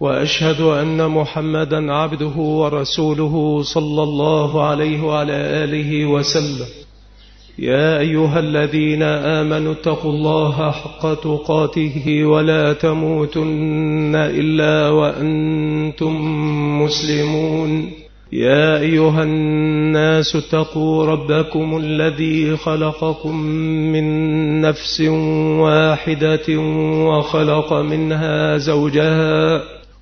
وأشهد أن محمدا عبده ورسوله صلى الله عليه وعلى آله وسلم. يا أيها الذين آمنوا اتقوا الله حق تقاته ولا تموتن إلا وأنتم مسلمون. يا أيها الناس اتقوا ربكم الذي خلقكم من نفس واحدة وخلق منها زوجها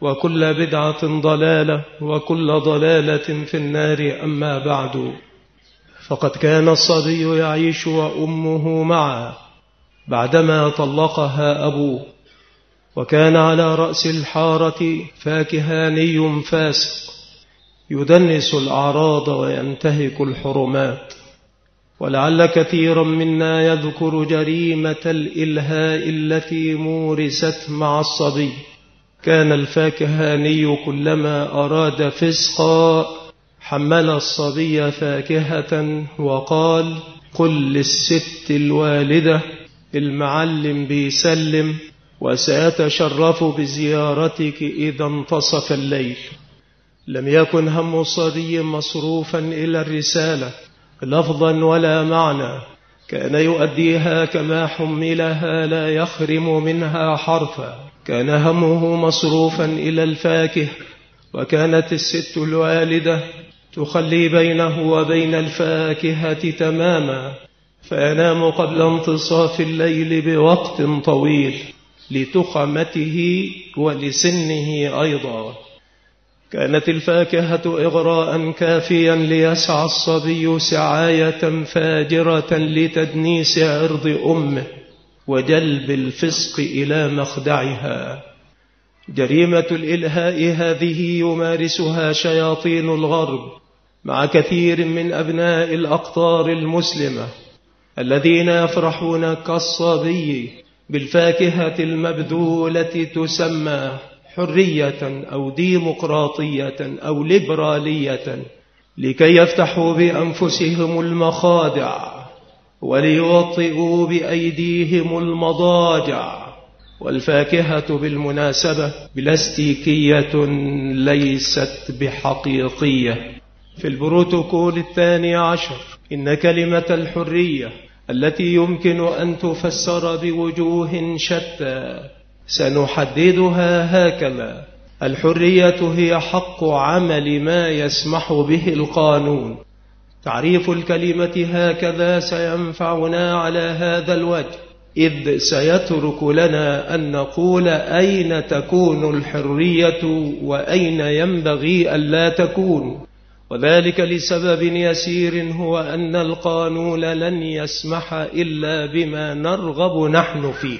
وكل بدعة ضلالة وكل ضلالة في النار أما بعد. فقد كان الصبي يعيش وأمه معه بعدما طلقها أبوه. وكان على رأس الحارة فاكهاني فاسق يدنس الأعراض وينتهك الحرمات. ولعل كثيرا منا يذكر جريمة الإلهاء التي مورست مع الصبي. كان الفاكهاني كلما أراد فسقا حمل الصبي فاكهة وقال قل للست الوالدة المعلم بيسلم وسأتشرف بزيارتك إذا انتصف الليل. لم يكن هم الصبي مصروفا إلى الرسالة لفظا ولا معنى. كان يؤديها كما حملها لا يخرم منها حرفا. كان همه مصروفا إلى الفاكه وكانت الست الوالدة تخلي بينه وبين الفاكهة تماما فينام قبل انتصاف الليل بوقت طويل لتخمته ولسنه أيضا. كانت الفاكهة إغراء كافيا ليسعى الصبي سعاية فاجرة لتدنيس عرض أمه. وجلب الفسق إلى مخدعها. جريمة الإلهاء هذه يمارسها شياطين الغرب مع كثير من أبناء الأقطار المسلمة الذين يفرحون كالصبي بالفاكهة المبذولة تسمى حرية أو ديمقراطية أو ليبرالية لكي يفتحوا بأنفسهم المخادع. وليوطئوا بأيديهم المضاجع والفاكهة بالمناسبة بلاستيكية ليست بحقيقية. في البروتوكول الثاني عشر إن كلمة الحرية التي يمكن أن تفسر بوجوه شتى سنحددها هكذا. الحرية هي حق عمل ما يسمح به القانون. تعريف الكلمة هكذا سينفعنا على هذا الوجه. إذ سيترك لنا أن نقول أين تكون الحرية وأين ينبغي ألا تكون. وذلك لسبب يسير هو أن القانون لن يسمح إلا بما نرغب نحن فيه.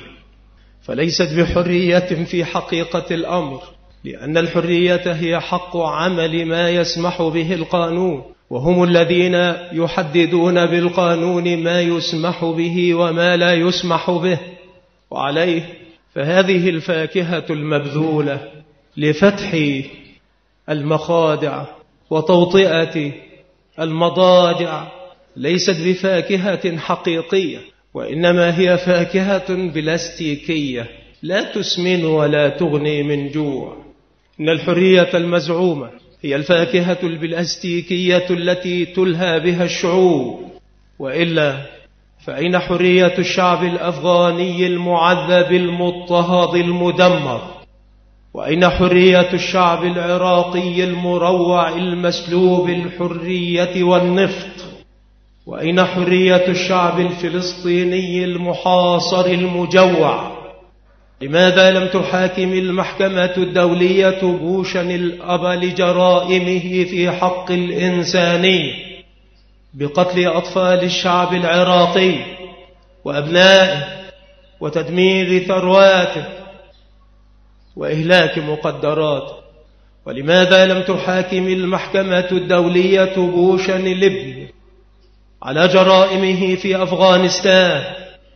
فليست بحرية في حقيقة الأمر لأن الحرية هي حق عمل ما يسمح به القانون. وهم الذين يحددون بالقانون ما يسمح به وما لا يسمح به. وعليه فهذه الفاكهة المبذولة لفتح المخادع وتوطئة المضاجع. ليست بفاكهة حقيقية وإنما هي فاكهة بلاستيكية. لا تسمن ولا تغني من جوع. إن الحرية المزعومة هي الفاكهة البلاستيكية التي تلهى بها الشعوب. وإلا فأين حرية الشعب الأفغاني المعذب المضطهد المدمر وأين حرية الشعب العراقي المروع المسلوب الحرية والنفط وأين حرية الشعب الفلسطيني المحاصر المجوع لماذا لم تحاكم المحكمة الدولية بوشا الأب لجرائمه في حق الإنساني بقتل أطفال الشعب العراقي وأبنائه وتدمير ثرواته وإهلاك مقدراته؟ ولماذا لم تحاكم المحكمة الدولية بوشا الإبن على جرائمه في أفغانستان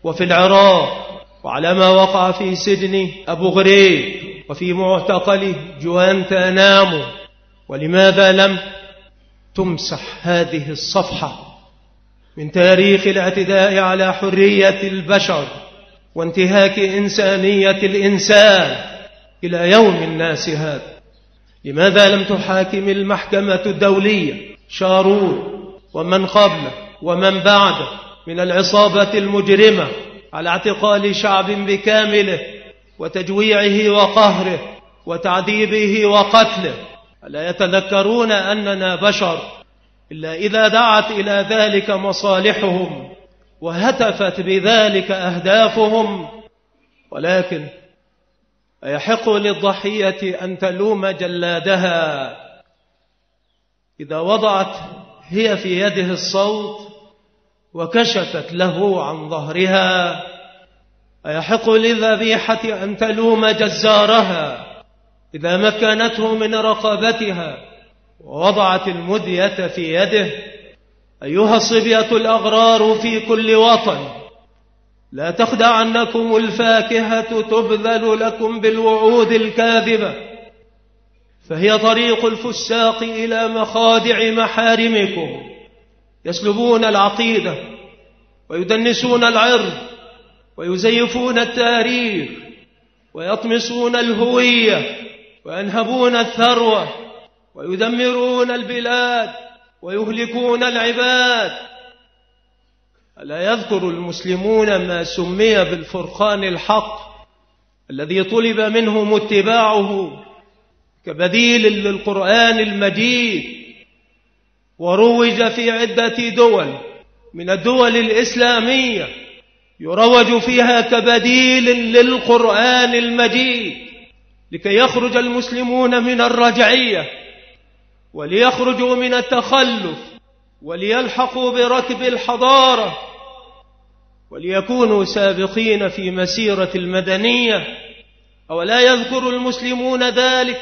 وفي العراق وعلى ما وقع في سجن أبو غريب وفي معتقل جوانتانامو. ولماذا لم تمسح هذه الصفحة من تاريخ الاعتداء على حرية البشر وانتهاك إنسانية الإنسان إلى يوم الناس هذا؟ لماذا لم تحاكم المحكمة الدولية شارون ومن قبله ومن بعده من العصابة المجرمة على اعتقال شعب بكامله وتجويعه وقهره وتعذيبه وقتله. ألا يتذكرون أننا بشر؟ إلا إذا دعت إلى ذلك مصالحهم وهتفت بذلك أهدافهم. ولكن أيحق للضحية أن تلوم جلادها؟ إذا وضعت هي في يده الصوت وكشفت له عن ظهرها. أيحق للذبيحة أن تلوم جزارها إذا مكنته من رقبتها ووضعت المدية في يده. أيها الصبية الأغرار في كل وطن لا تخدعنكم الفاكهة تبذل لكم بالوعود الكاذبة. فهي طريق الفساق إلى مخادع محارمكم. يسلبون العقيدة ويدنسون العرض ويزيفون التاريخ ويطمسون الهوية وينهبون الثروة ويدمرون البلاد ويهلكون العباد. ألا يذكر المسلمون ما سمي بالفرقان الحق الذي طلب منهم اتباعه كبديل للقرآن المجيد وروج في عدة دول من الدول الإسلامية يروج فيها كبديل للقرآن المجيد لكي يخرج المسلمون من الرجعية وليخرجوا من التخلف وليلحقوا بركب الحضارة وليكونوا سابقين في مسيرة المدنية. أولا يذكر المسلمون ذلك؟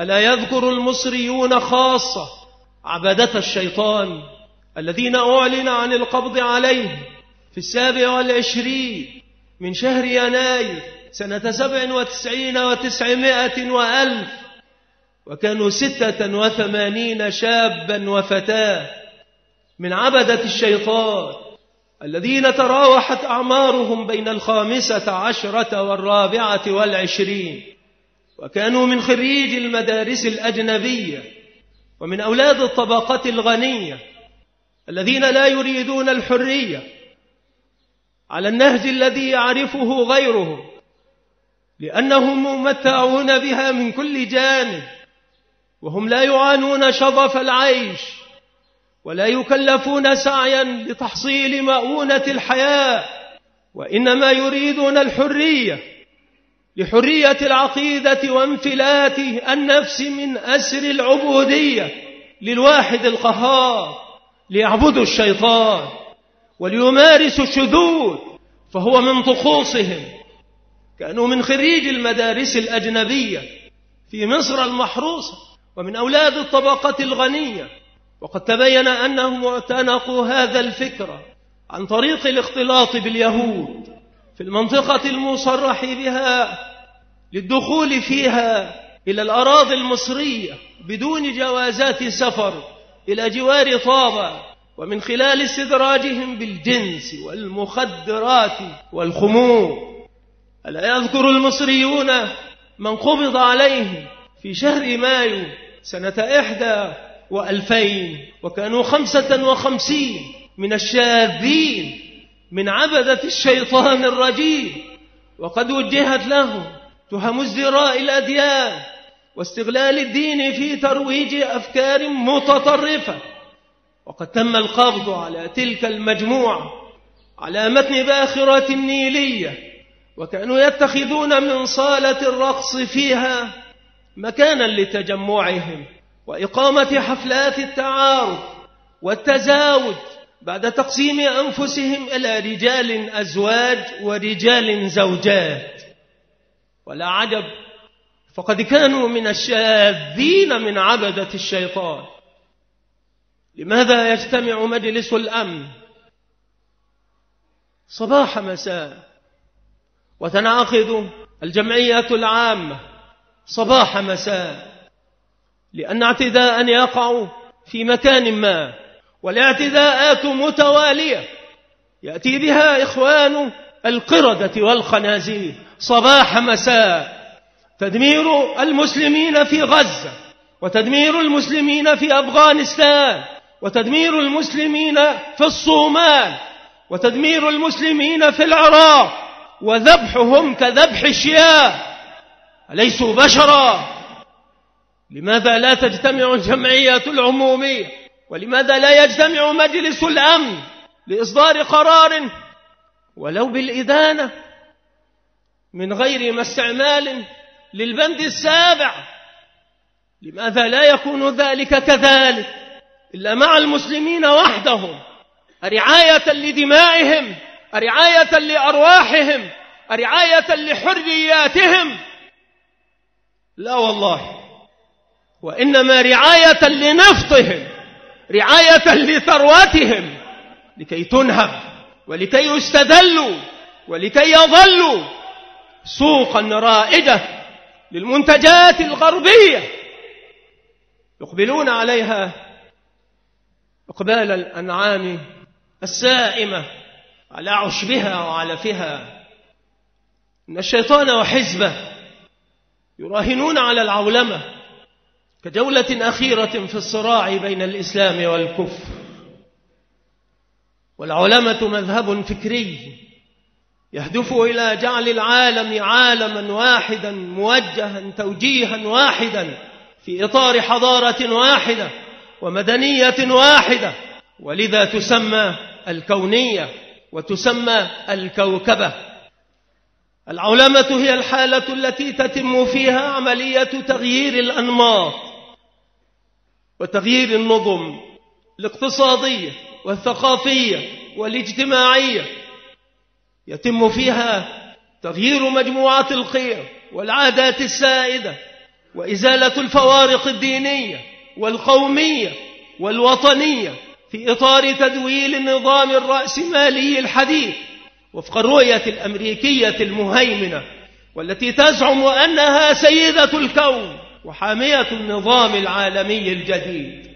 ألا يذكر المصريون خاصة؟ عبدة الشيطان الذين أعلن عن القبض عليهم في السابع والعشرين من شهر يناير سنة سبع وتسعين وتسعمائة وألف وكانوا ستة وثمانين شابا وفتاة من عبدة الشيطان الذين تراوحت أعمارهم بين الخامسة عشرة والرابعة والعشرين وكانوا من خريج المدارس الأجنبية ومن أولاد الطبقة الغنية الذين لا يريدون الحرية على النهج الذي يعرفه غيرهم لأنهم ممتعون بها من كل جانب وهم لا يعانون شظف العيش ولا يكلفون سعيا لتحصيل مؤونة الحياة وإنما يريدون الحرية. لحرية العقيدة وانفلات النفس من أسر العبودية للواحد القهار ليعبدوا الشيطان وليمارسوا الشذوذ فهو من طقوسهم. كانوا من خريج المدارس الأجنبية في مصر المحروسة ومن أولاد الطبقة الغنية. وقد تبين أنهم اعتنقوا هذا الفكرة عن طريق الاختلاط باليهود. في المنطقة المصرح بها للدخول فيها إلى الأراضي المصرية بدون جوازات سفر إلى جوار طابة ومن خلال استدراجهم بالجنس والمخدرات والخمور. ألا يذكر المصريون من قبض عليهم في شهر مايو سنة إحدى وألفين وكانوا خمسة وخمسين من الشاذين. من عبدة الشيطان الرجيم. وقد وجهت لهم تهم ازدراء الأديان واستغلال الدين في ترويج أفكار متطرفة. وقد تم القبض على تلك المجموعة على متن باخرة النيلية. وكانوا يتخذون من صالة الرقص فيها مكانا لتجمعهم وإقامة حفلات التعارف والتزاوج بعد تقسيم أنفسهم إلى رجال أزواج ورجال زوجات. ولا عجب فقد كانوا من الشاذين من عبدة الشيطان. لماذا يجتمع مجلس الأمن؟ صباح مساء وتنعقد الجمعية العامة صباح مساء لأن اعتداء يقع في مكان ما. والاعتداءات متوالية. يأتي بها إخوان القردة والخنازير. صباح مساء. تدمير المسلمين في غزة وتدمير المسلمين في أفغانستان وتدمير المسلمين في الصومال وتدمير المسلمين في العراق وذبحهم كذبح الشياه. أليسوا بشرا؟ لماذا لا تجتمع الجمعية العمومية؟ ولماذا لا يجتمع مجلس الأمن لإصدار قرار ولو بالإدانة من غير ما استعمال للبند السابع؟ لماذا لا يكون ذلك كذلك إلا مع المسلمين وحدهم؟ رعاية لدمائهم رعاية لأرواحهم رعاية لحرياتهم؟ لا والله وإنما رعاية لنفطهم. رعاية لثرواتهم لكي تنهب ولكي يستدلوا ولكي يظلوا سوقا رائدة للمنتجات الغربية. يقبلون عليها إقبال الأنعام السائمة على عشبها وعلفها. إن الشيطان وحزبه يراهنون على العولمة. كجولة أخيرة في الصراع بين الإسلام والكفر. والعولمة مذهب فكري يهدف إلى جعل العالم عالما واحدا موجها توجيها واحدا في إطار حضارة واحدة ومدنية واحدة. ولذا تسمى الكونية وتسمى الكوكبة. العولمة هي الحالة التي تتم فيها عملية تغيير الأنماط. وتغيير النظم الاقتصادية والثقافية والاجتماعية. يتم فيها تغيير مجموعات القيم والعادات السائدة وإزالة الفوارق الدينية والقومية والوطنية في إطار تدويل النظام الرأسمالي الحديث وفق الرؤية الأمريكية المهيمنة والتي تزعم أنها سيدة الكون. وحامية النظام العالمي الجديد.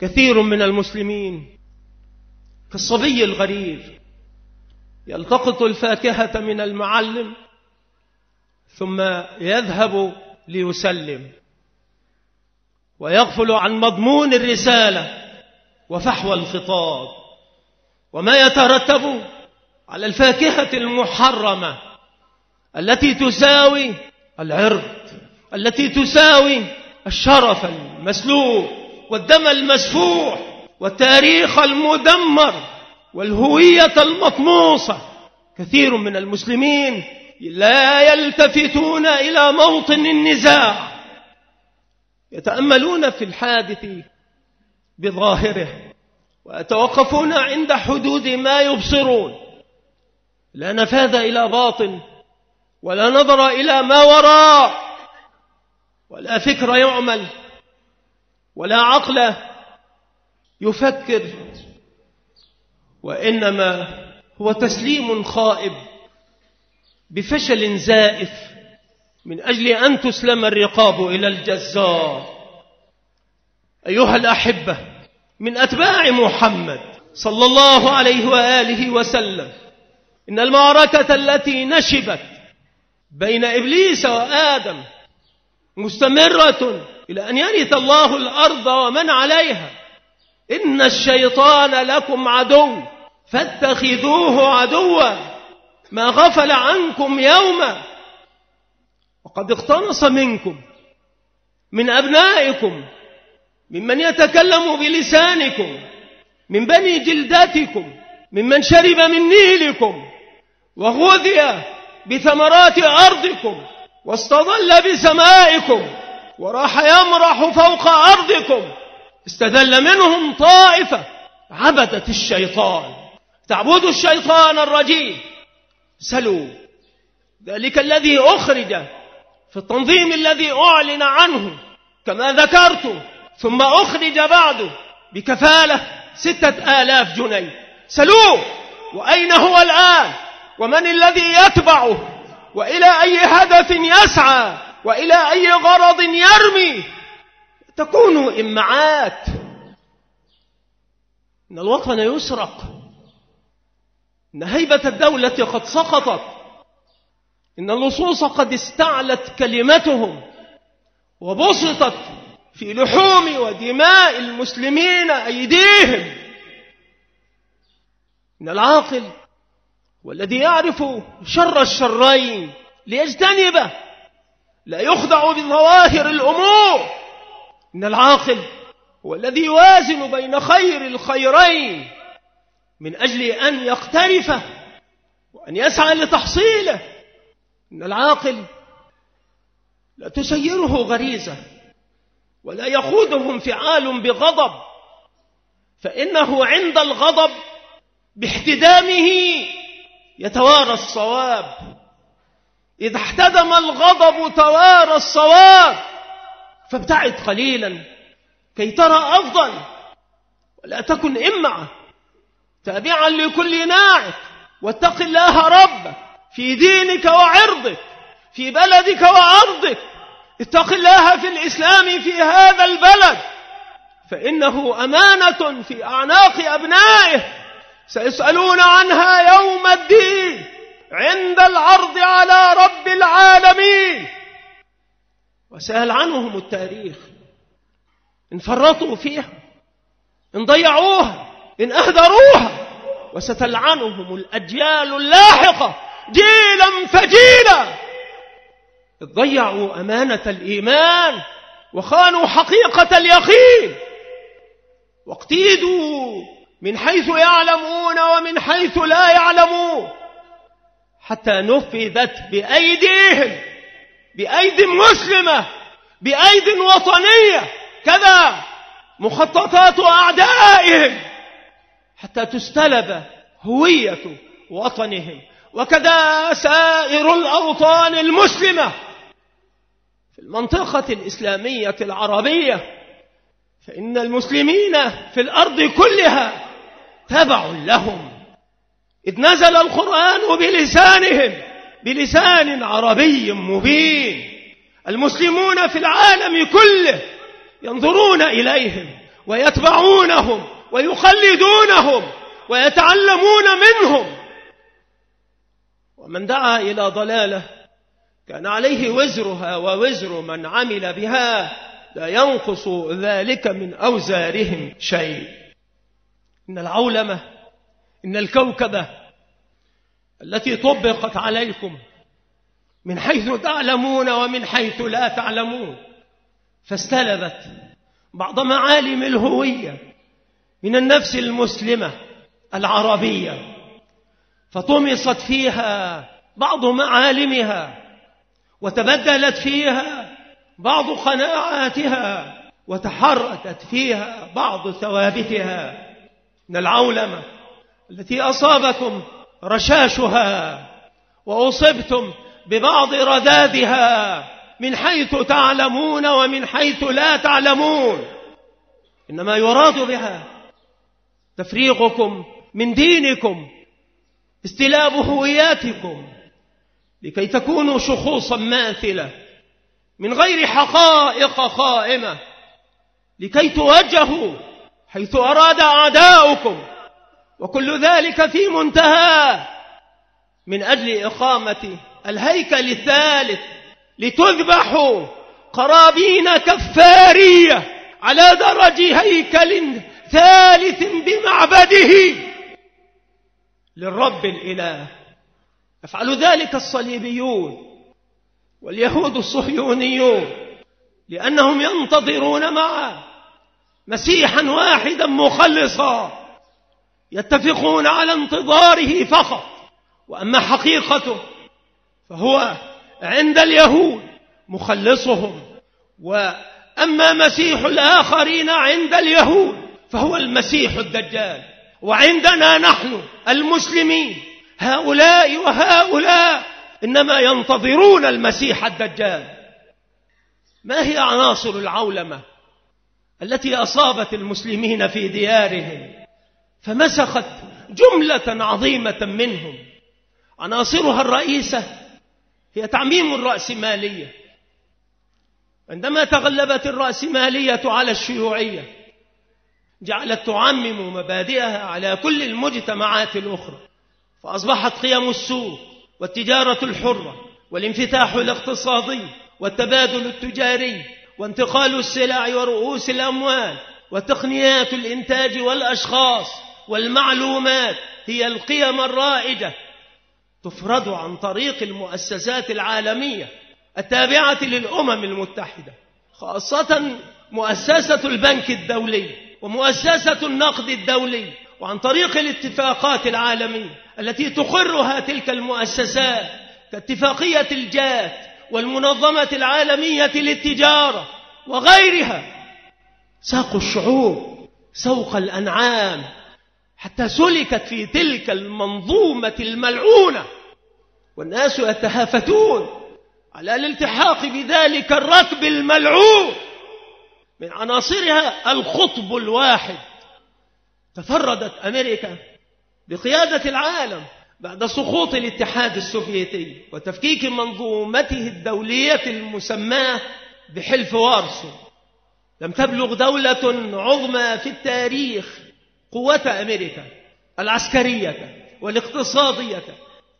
كثير من المسلمين كالصبي الغريب يلتقط الفاكهة من المعلم ثم يذهب ليسلم ويغفل عن مضمون الرسالة وفحوى الخطاب. وما يترتب على الفاكهة المحرمة التي تساوي العرض التي تساوي الشرف المسلوب والدم المسفوح والتاريخ المدمر والهوية المطموسة كثير من المسلمين لا يلتفتون إلى موطن النزاع يتأملون في الحادث بظاهره ويتوقفون عند حدود ما يبصرون. لا نفاذ إلى باطن ولا نظر إلى ما وراء ولا فكر يعمل ولا عقل يفكر وإنما هو تسليم خائب بفشل زائف من أجل أن تسلم الرقاب إلى الجزار أيها الأحبة من أتباع محمد صلى الله عليه وآله وسلم إن المعركة التي نشبت بين إبليس وآدم مستمرة إلى أن يرث الله الأرض ومن عليها. إن الشيطان لكم عدو فاتخذوه عدوا. ما غفل عنكم يوما وقد اقتنص منكم من أبنائكم ممن يتكلم بلسانكم من بني جلدتكم ممن شرب من نيلكم وغذي بثمرات أرضكم. واستظل بسمائكم وراح يمرح فوق أرضكم. استذل منهم طائفة. عبدت الشيطان. تعبد الشيطان الرجيم. سلوا. ذلك الذي أخرج في التنظيم الذي أعلن عنه. كما ذكرت. ثم أخرج بعده بكفالة ستة آلاف جنيه. سلوه وأين هو الآن؟ ومن الذي يتبعه؟ وإلى أي هدف يسعى وإلى أي غرض يرمي. تكون إمعات إن الوطن يسرق. إن هيبة الدولة قد سقطت. إن اللصوص قد استعلت كلمتهم. وبسطت في لحوم ودماء المسلمين أيديهم. إن العاقل والذي يعرف شر الشرين ليجتنبه لا يخضع بظواهر الأمور. إن العاقل هو الذي يوازن بين خير الخيرين من أجل أن يقترفه وأن يسعى لتحصيله. إن العاقل لا تسيره غريزة ولا يخوضه انفعال بغضب فإنه عند الغضب باحتدامه. يتوارى الصواب. إذا احتدم الغضب توارى الصواب. فابتعد قليلا كي ترى أفضل. ولا تكن إمعة. تابعا لكل ناعق واتق الله ربك في دينك وعرضك. في بلدك وأرضك. اتق الله في الإسلام في هذا البلد. فإنه أمانة في أعناق أبنائه. سيسألون عنها يوم الدين عند العرض على رب العالمين. وسأل عنهم التاريخ. إن فرطوا فيها إن ضيعوها إن أهدروها. وستلعنهم الأجيال اللاحقة جيلا فجيلا. ضيعوا أمانة الإيمان وخانوا حقيقة اليقين. واقتيدوا من حيث يعلمون ومن حيث لا يعلمون. حتى نفذت بأيديهم بأيد مسلمة بأيد وطنية كذا مخططات أعدائهم. حتى تستلب هوية وطنهم وكذا سائر الأوطان المسلمة. في المنطقة الإسلامية العربية فإن المسلمين في الأرض كلها تبع لهم. إذ نزل القرآن بلسانهم بلسان عربي مبين. المسلمون في العالم كله ينظرون إليهم ويتبعونهم ويخلدونهم ويتعلمون منهم. ومن دعا إلى ضلالة كان عليه وزرها ووزر من عمل بها لا ينقص ذلك من أوزارهم شيء. إن العولمة إن الكوكبة التي طبقت عليكم من حيث تعلمون ومن حيث لا تعلمون فاستلبت بعض معالم الهوية من النفس المسلمة العربية فطمست فيها بعض معالمها وتبدلت فيها بعض قناعاتها وتحركت فيها بعض ثوابتها. من العولمة التي أصابكم رشاشها وأصبتم ببعض ردادها من حيث تعلمون ومن حيث لا تعلمون. إنما يراد بها تفريغكم من دينكم استلاب هوياتكم لكي تكونوا شخوصا ماثلة من غير حقائق قائمة لكي توجهوا حيث أراد أعداؤكم وكل ذلك في منتهى من أجل إقامة الهيكل الثالث لتذبحوا قرابين كفارية على درج هيكل ثالث بمعبده. للرب الإله. يفعل ذلك الصليبيون واليهود الصهيونيون لأنهم ينتظرون معه. مسيحا واحدا مخلصا يتفقون على انتظاره فقط. وأما حقيقته فهو عند اليهود مخلصهم. وأما مسيح الآخرين عند اليهود فهو المسيح الدجال. وعندنا نحن المسلمين هؤلاء وهؤلاء إنما ينتظرون المسيح الدجال. ما هي عناصر العولمة؟ التي أصابت المسلمين في ديارهم فمسخت جملة عظيمة منهم. عناصرها الرئيسة هي تعميم الرأسمالية. عندما تغلبت الرأسمالية على الشيوعية جعلت تعمم مبادئها على كل المجتمعات الأخرى فأصبحت قيم السوق والتجارة الحرة والانفتاح الاقتصادي والتبادل التجاري وانتقال السلع ورؤوس الأموال وتقنيات الإنتاج والأشخاص والمعلومات هي القيم الرائجة تفرض عن طريق المؤسسات العالمية التابعة للأمم المتحدة خاصة مؤسسة البنك الدولي ومؤسسة النقد الدولي وعن طريق الاتفاقات العالمية التي تقرها تلك المؤسسات كاتفاقية الجات والمنظمة العالمية للتجارة وغيرها. ساقوا الشعوب سوق الأنعام حتى سلكت في تلك المنظومة الملعونة. والناس يتهافتون على الالتحاق بذلك الركب الملعون. من عناصرها الخطب الواحد. تفردت أمريكا بقيادة العالم. بعد سقوط الاتحاد السوفيتي وتفكيك منظومته الدولية المسماة بحلف وارسو لم تبلغ دولة عظمى في التاريخ قوة أمريكا العسكرية والاقتصادية.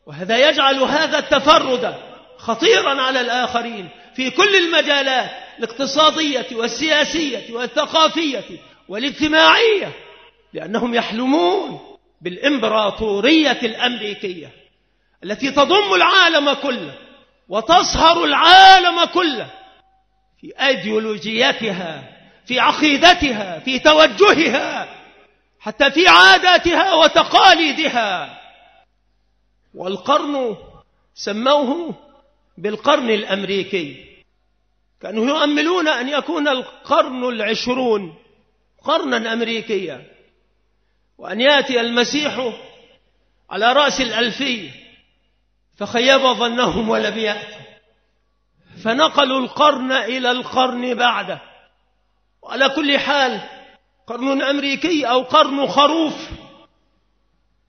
وهذا يجعل هذا التفرد خطيرا على الآخرين في كل المجالات الاقتصادية والسياسية والثقافية والاجتماعية لأنهم يحلمون بالإمبراطورية الأمريكية التي تضم العالم كله وتصهر العالم كله في أيديولوجيتها في عقيدتها في توجهها حتى في عاداتها وتقاليدها. والقرن سموه بالقرن الأمريكي. كانوا يؤملون أن يكون القرن العشرون قرنا أمريكيا. وأن يأتي المسيح على رأس الألفية فخيب ظنهم ولم يأتي فنقلوا القرن إلى القرن بعده. وعلى كل حال قرن أمريكي أو قرن خروف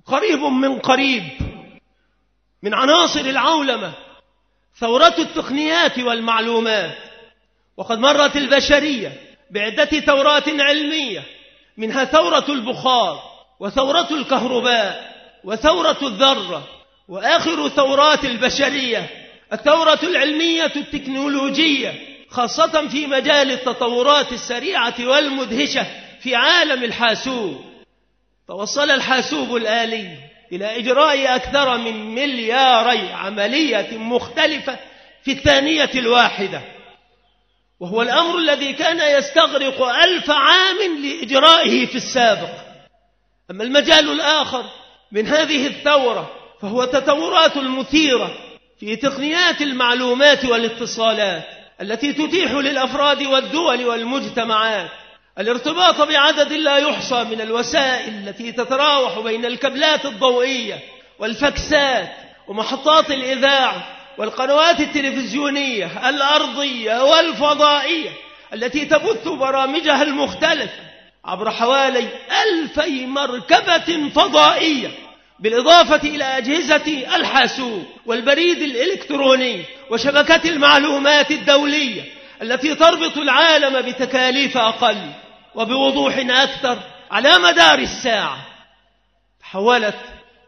قريب من قريب من عناصر العولمة ثورة التقنيات والمعلومات. وقد مرت البشرية بعدة ثورات علمية منها ثورة البخار. وثورة الكهرباء وثورة الذرة وآخر ثورات البشرية الثورة العلمية التكنولوجية خاصة في مجال التطورات السريعة والمدهشة في عالم الحاسوب. توصل الحاسوب الآلي إلى إجراء أكثر من ملياري عملية مختلفة في الثانية الواحدة. وهو الأمر الذي كان يستغرق ألف عام لإجرائه في السابق. أما المجال الآخر من هذه الثورة فهو التطورات المثيرة في تقنيات المعلومات والاتصالات التي تتيح للأفراد والدول والمجتمعات الارتباط بعدد لا يحصى من الوسائل التي تتراوح بين الكبلات الضوئية والفكسات ومحطات الإذاعة والقنوات التلفزيونية الأرضية والفضائية التي تبث برامجها المختلفة عبر حوالي ألفي مركبة فضائية بالإضافة إلى أجهزة الحاسوب والبريد الإلكتروني وشبكة المعلومات الدولية التي تربط العالم بتكاليف أقل وبوضوح أكثر على مدار الساعة. تحولت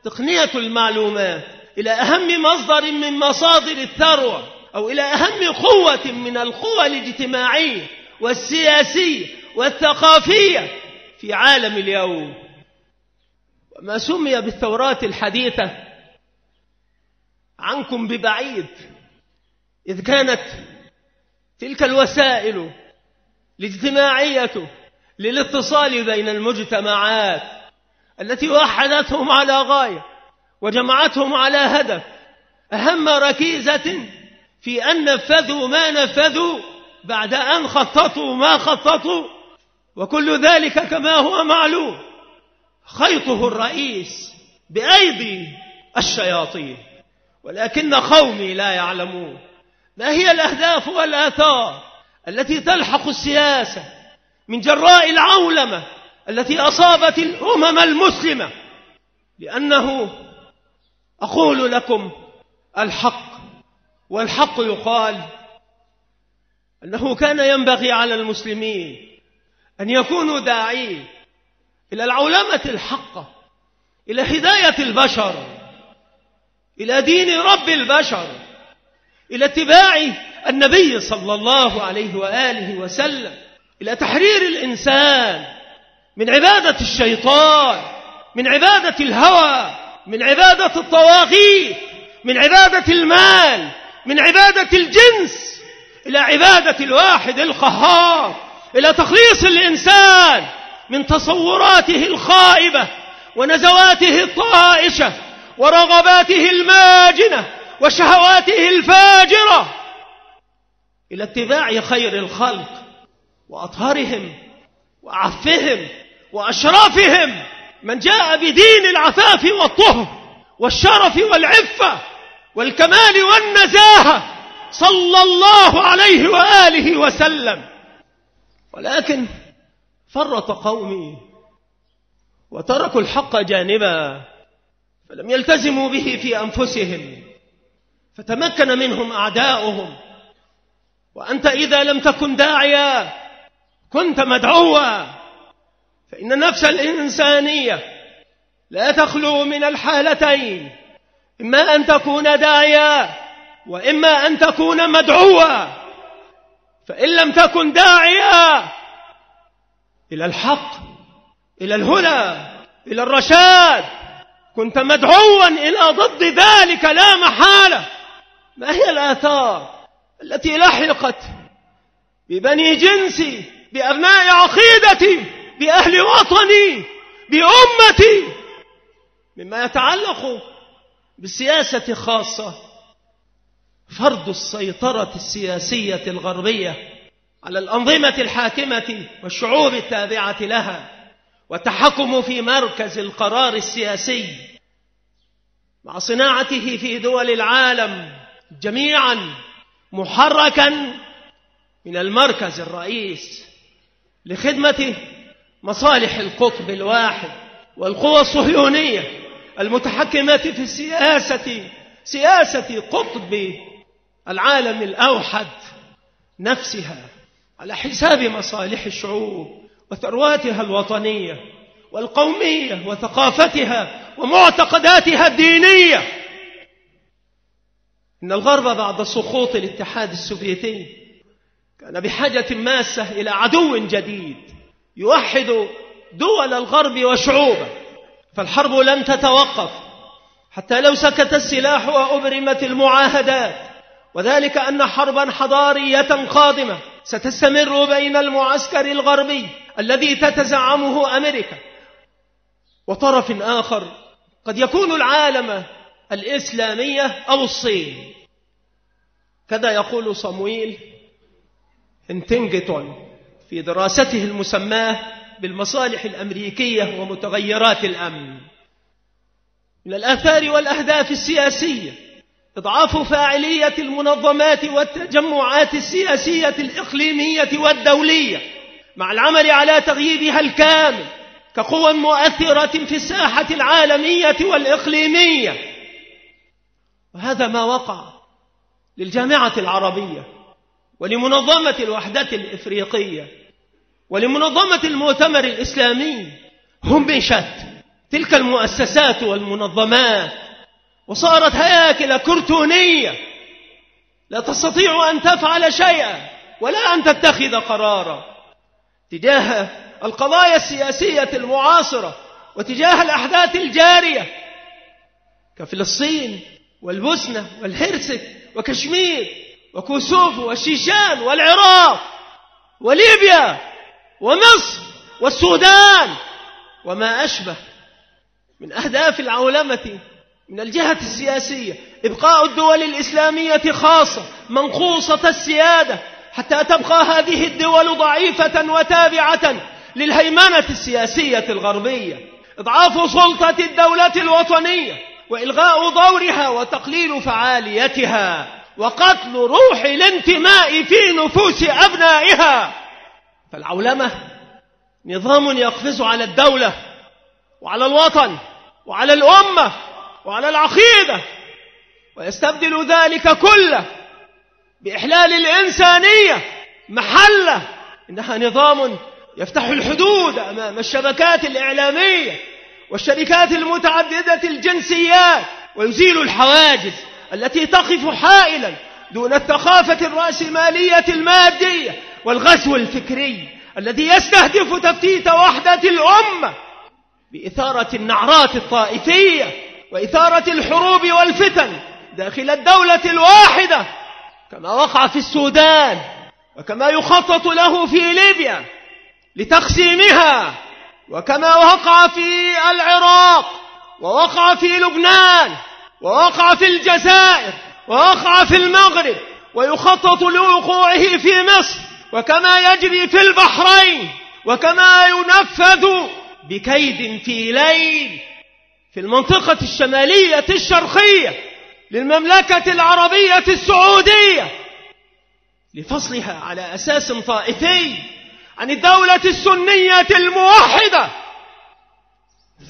تقنية المعلومات إلى أهم مصدر من مصادر الثروة أو إلى أهم قوة من القوى الاجتماعية والسياسية والثقافية في عالم اليوم. وما سمي بالثورات الحديثة عنكم ببعيد إذ كانت تلك الوسائل الاجتماعية للاتصال بين المجتمعات التي وحدتهم على غاية وجمعتهم على هدف. أهم ركيزة في أن نفذوا ما نفذوا بعد أن خططوا ما خططوا. وكل ذلك كما هو معلوم. خيطه الرئيس بأيدي الشياطين. ولكن قومي لا يعلمون. ما هي الأهداف والآثار التي تلحق السياسة من جراء العولمة التي أصابت الأمم المسلمة؟ لأنه أقول لكم الحق والحق يقال أنه كان ينبغي على المسلمين أن يكونوا داعين إلى العولمة الحقة إلى هداية البشر إلى دين رب البشر إلى اتباع النبي صلى الله عليه وآله وسلم إلى تحرير الإنسان من عبادة الشيطان من عبادة الهوى من عبادة الطواغيت من عبادة المال من عبادة الجنس إلى عبادة الواحد القهار. إلى تخليص الإنسان من تصوراته الخائبة ونزواته الطائشة ورغباته الماجنة وشهواته الفاجرة إلى اتباع خير الخلق وأطهرهم وأعفهم وأشرافهم من جاء بدين العفاف والطهر والشرف والعفة والكمال والنزاهة صلى الله عليه وآله وسلم. ولكن فرط قومي وتركوا الحق جانبا فلم يلتزموا به في أنفسهم فتمكن منهم أعداؤهم. وأنت إذا لم تكن داعيا كنت مدعوا فإن النفس الإنسانية لا تخلو من الحالتين إما أن تكون داعيا وإما أن تكون مدعوا فإن لم تكن داعيا إلى الحق إلى الهدى إلى الرشاد كنت مدعوا إلى ضد ذلك لا محالة. ما هي الآثار التي لحقت ببني جنسي بأبناء عقيدتي بأهل وطني بأمتي؟ مما يتعلق بالسياسة خاصة. فرض السيطرة السياسية الغربية على الأنظمة الحاكمة والشعوب التابعة لها والتحكم في مركز القرار السياسي مع صناعته في دول العالم جميعا محركا من المركز الرئيس لخدمة مصالح القطب الواحد والقوى الصهيونية المتحكمة في السياسة سياسة قطب العالم الأوحد نفسها على حساب مصالح الشعوب وثرواتها الوطنية والقومية وثقافتها ومعتقداتها الدينية. إن الغرب بعد سقوط الاتحاد السوفيتي كان بحاجة ماسة إلى عدو جديد يوحد دول الغرب وشعوبه فالحرب لن تتوقف حتى لو سكت السلاح وأبرمت المعاهدات. وذلك أن حربا حضارية قادمة ستستمر بين المعسكر الغربي الذي تتزعمه أمريكا. وطرف آخر قد يكون العالم الإسلامية أو الصين. كذا يقول صمويل انتنجتون في دراسته المسماة بالمصالح الأمريكية ومتغيرات الأمن. من الآثار والأهداف السياسية إضعاف فاعلية المنظمات والتجمعات السياسية الإقليمية والدولية مع العمل على تغييبها الكامل كقوى مؤثرة في الساحة العالمية والإقليمية. وهذا ما وقع للجامعة العربية ولمنظمة الوحدة الإفريقية ولمنظمة المؤتمر الإسلامي. همشت تلك المؤسسات والمنظمات وصارت هياكل كرتونية. لا تستطيع أن تفعل شيئا ولا أن تتخذ قرارا. تجاه القضايا السياسية المعاصرة وتجاه الأحداث الجارية كفلسطين والبوسنة والهرسك وكشمير وكوسوفو والشيشان والعراق وليبيا ومصر والسودان وما أشبه من أهداف العولمة من الجهة السياسية إبقاء الدول الإسلامية خاصة منقوصة السيادة حتى تبقى هذه الدول ضعيفة وتابعة للهيمنة السياسية الغربية. إضعاف سلطة الدولة الوطنية وإلغاء دورها وتقليل فعاليتها وقتل روح الانتماء في نفوس أبنائها. فالعولمة نظام يقفز على الدولة وعلى الوطن وعلى الأمة وعلى العقيدة ويستبدل ذلك كله بإحلال الإنسانية محلة. إنها نظام يفتح الحدود أمام الشبكات الإعلامية والشركات المتعددة الجنسيات ويزيل الحواجز التي تقف حائلا دون الثقافة الرأسمالية المادية والغزو الفكري الذي يستهدف تفتيت وحدة الأمة بإثارة النعرات الطائفية وإثارة الحروب والفتن داخل الدولة الواحدة كما وقع في السودان وكما يخطط له في ليبيا لتقسيمها وكما وقع في العراق ووقع في لبنان ووقع في الجزائر ووقع في المغرب ويخطط لوقوعه في مصر وكما يجري في البحرين وكما ينفذ بكيد في ليل في المنطقة الشمالية الشرقية للمملكة العربية السعودية لفصلها على أساس طائفي عن الدولة السنية الموحدة.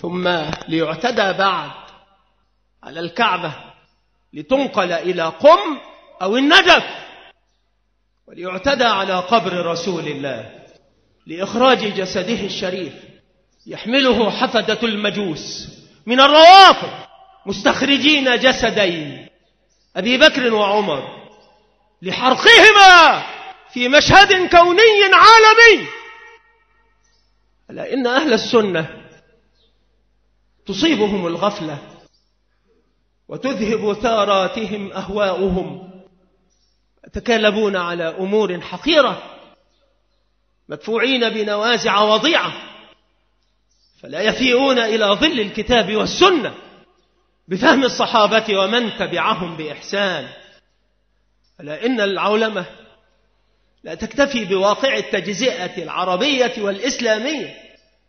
ثم ليعتدى بعد على الكعبة لتنقل إلى قم أو النجف وليعتدى على قبر رسول الله لإخراج جسده الشريف يحمله حفدة المجوس. من الروافض مستخرجين جسدين أبي بكر وعمر لحرقهما في مشهد كوني عالمي. ألا إن أهل السنة تصيبهم الغفلة وتذهب ثاراتهم أهواؤهم. يتكالبون على أمور حقيرة مدفوعين بنوازع وضيعة. فلا يفيئون إلى ظل الكتاب والسنة بفهم الصحابة ومن تبعهم بإحسان. ألا إن العولمة لا تكتفي بواقع التجزئة العربية والإسلامية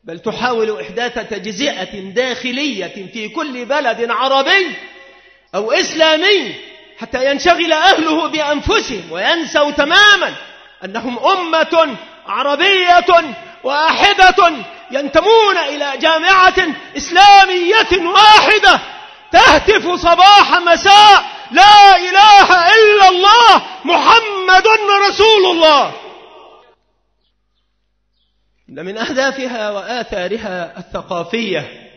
بل تحاول إحداث تجزئة داخلية في كل بلد عربي أو إسلامي حتى ينشغل أهله بأنفسهم وينسوا تماما أنهم أمة عربية واحدة ينتمون إلى جامعة إسلامية واحدة تهتف صباح مساء لا إله إلا الله محمد رسول الله. إن من أهدافها وآثارها الثقافية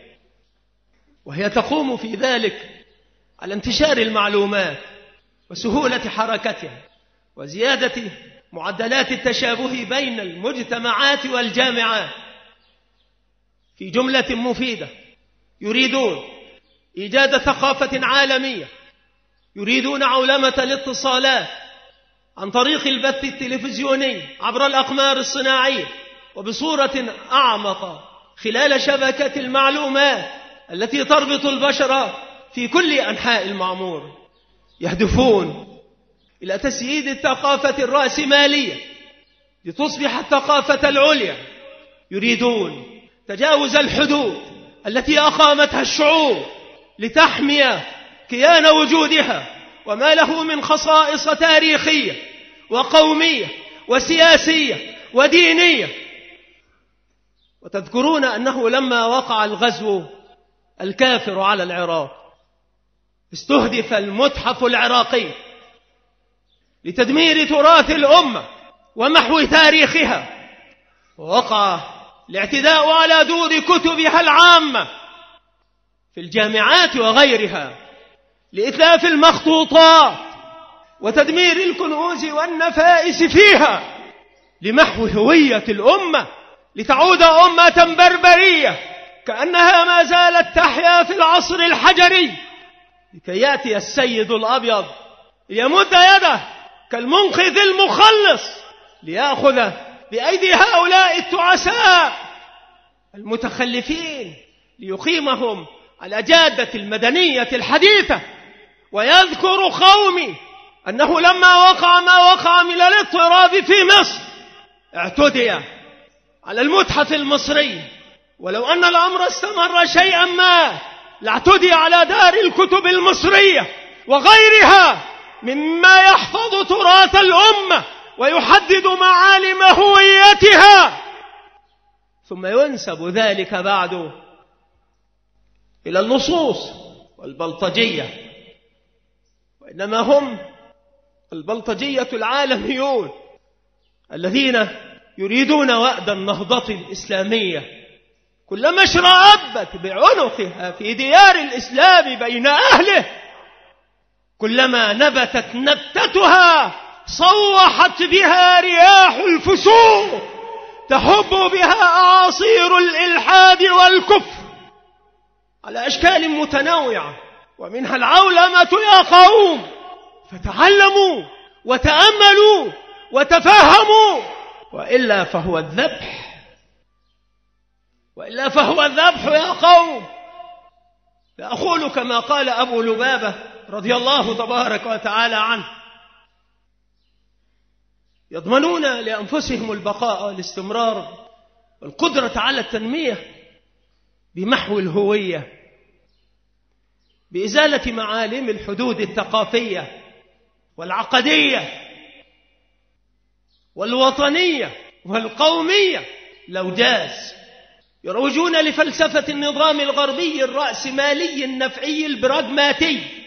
وهي تقوم في ذلك على انتشار المعلومات وسهولة حركتها وزيادة معدلات التشابه بين المجتمعات والجامعات في جملة مفيدة. يريدون إيجاد ثقافة عالمية. يريدون عولمة الاتصالات عن طريق البث التلفزيوني عبر الأقمار الصناعية. وبصورة أعمق خلال شبكة المعلومات التي تربط البشر في كل أنحاء المعمور. يهدفون إلى تسييد الثقافة الرأسمالية لتصبح الثقافة العليا. يريدون تجاوز الحدود التي أقامتها الشعوب لتحمي كيان وجودها وما له من خصائص تاريخية وقومية وسياسية ودينية. وتذكرون أنه لما وقع الغزو الكافر على العراق استهدف المتحف العراقي لتدمير تراث الأمة ومحو تاريخها. ووقع الاعتداء على دور كتبها العامة في الجامعات وغيرها لإتلاف المخطوطات وتدمير الكنوز والنفائس فيها لمحو هوية الأمة لتعود أمة بربرية كأنها ما زالت تحيا في العصر الحجري. لكي يأتي السيد الأبيض ليمد يده كالمنقذ المخلص ليأخذ بأيدي هؤلاء التعساء المتخلفين ليقيمهم على جادة المدنية الحديثة. ويذكر قومي أنه لما وقع ما وقع من الاضطراب في مصر اعتدي على المتحف المصري. ولو أن الأمر استمر شيئا ما لاعتدي على دار الكتب المصرية وغيرها. مما يحفظ تراث الأمة ويحدد معالم هويتها. ثم ينسب ذلك بعد إلى اللصوص والبلطجية. وإنما هم البلطجية العالميون الذين يريدون وأد النهضة الإسلامية. كلما اشرأبت بعنقها في ديار الإسلام بين أهله كلما نبتت نبتتها صوحت بها رياح الفسوق تهب بها أعاصير الإلحاد والكفر على أشكال متنوعة ومنها العولمة يا قوم. فتعلموا وتأملوا وتفهموا. وإلا فهو الذبح. وإلا فهو الذبح يا قوم. فأقول كما قال أبو لبابة رضي الله تبارك وتعالى عنه. يضمنون لأنفسهم البقاء والاستمرار والقدرة على التنمية بمحو الهوية بإزالة معالم الحدود الثقافية والعقدية والوطنية والقومية. لو جاز يروجون لفلسفة النظام الغربي الرأسمالي النفعي البراغماتي.